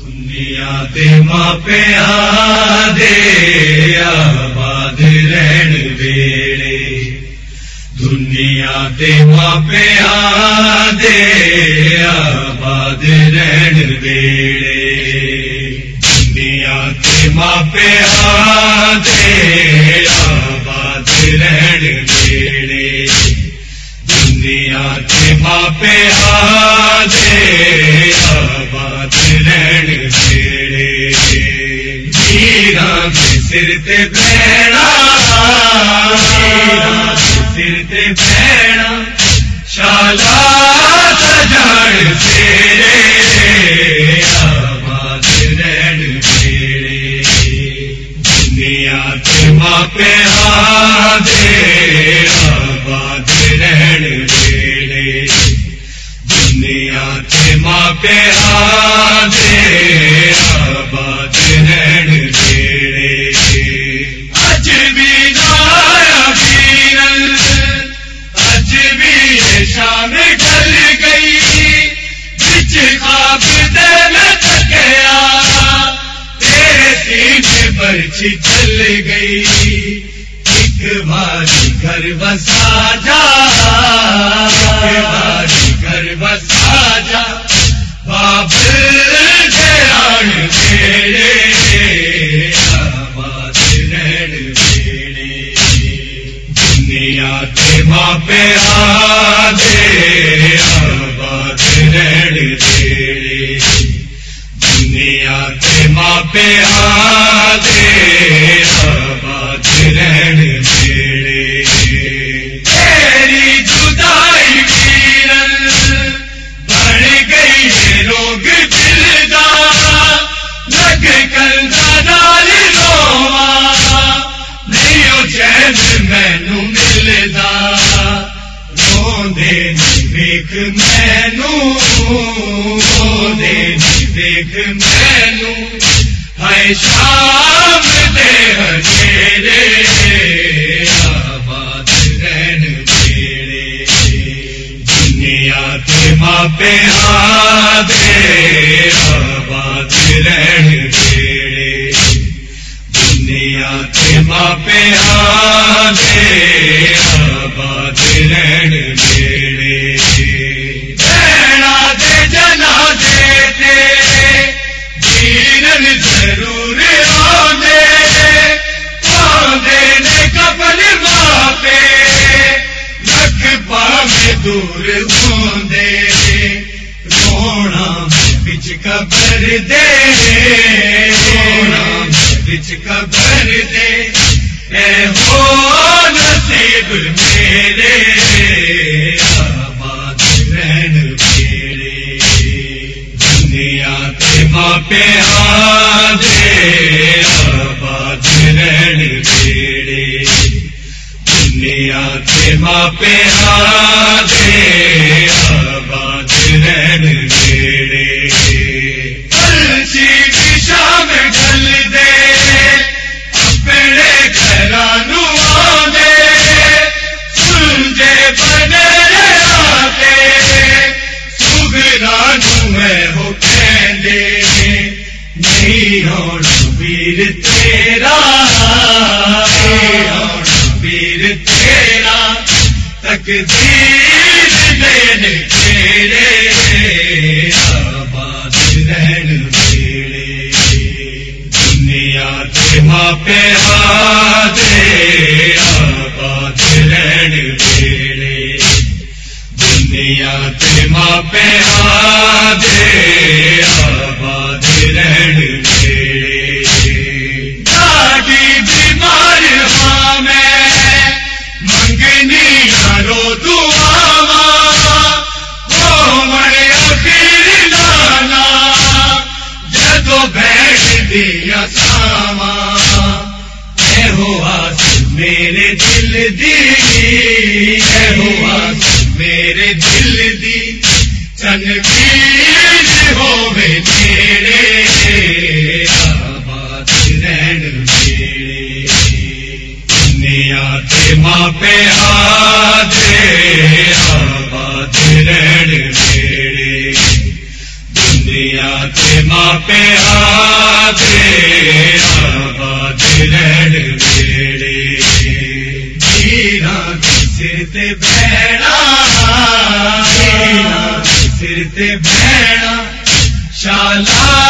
دنیا دے ماں پہ دے آباد رہن ویڑے دنیا دے ماں پہ دے آباد رہن ویڑے دنیا دے ماں پہ دے آباد رہن ویڑے دنیا کے ماں پہ سر تے بھیڑا کے سر تے بھیڑا شالا سجان تیرے آباد دنیا کے ماں پہ دے آباد رہن دنیا کے ماں پہ سینے پر چل گئی، ایک باری گھر بسا جا، ایک باری گھر بسا جا۔ باب تیرے آباد دنیا کے ماں پہ دے۔ روندے دیکھ مینو دیکھ مینو۔ ہے شام دے ہجیرے، آباد رہن دنیا کے ماں پہ دور ہوندے رونا بچ قبر دے رونا بچ قبر دے۔ اے ہو نصیب میرے۔ کے پہ دے آباد رہن دنیا کے ماں پہ دے ویر تیرا نہیں ہونا ویر تیرا تقدیر دین تیرے آباد رہن ویڑے دنیا کے ماں پہ دے آباد رہن ویڑے دنیا کے ماں پہ دے دیا ساما ہوا میرے دل دی۔ ہوا میرے دل دی۔ چن پیش ہو تیرے۔ آباد رین میرے نیا ماں پہ آ آدھے آباد جینا سر تے بھیڑا جینا سر تے بھیڑا شالا